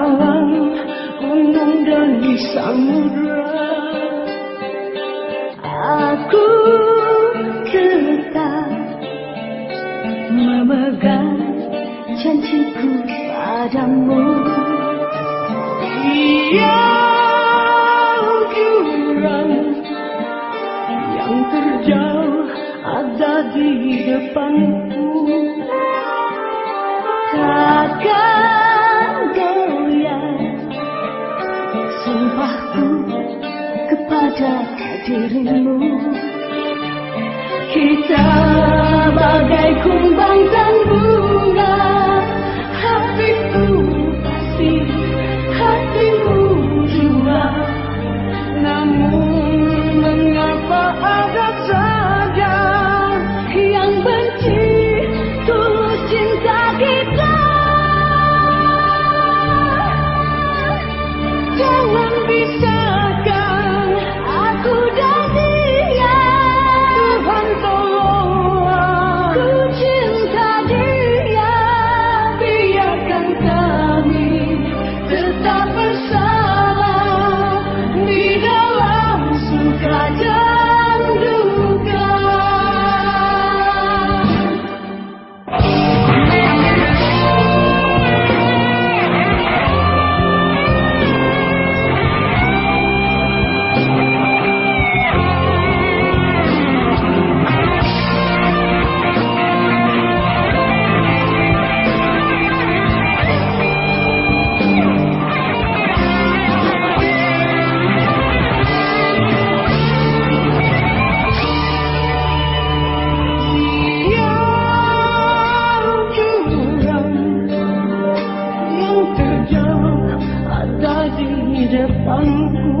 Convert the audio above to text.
Terhalang gunung dan di samudra aku tetap memegang janjiku padamu. Yang jurang yang terjauh ada di depanku. Takkan kepada dirimu. Kita bagai kumbang depanku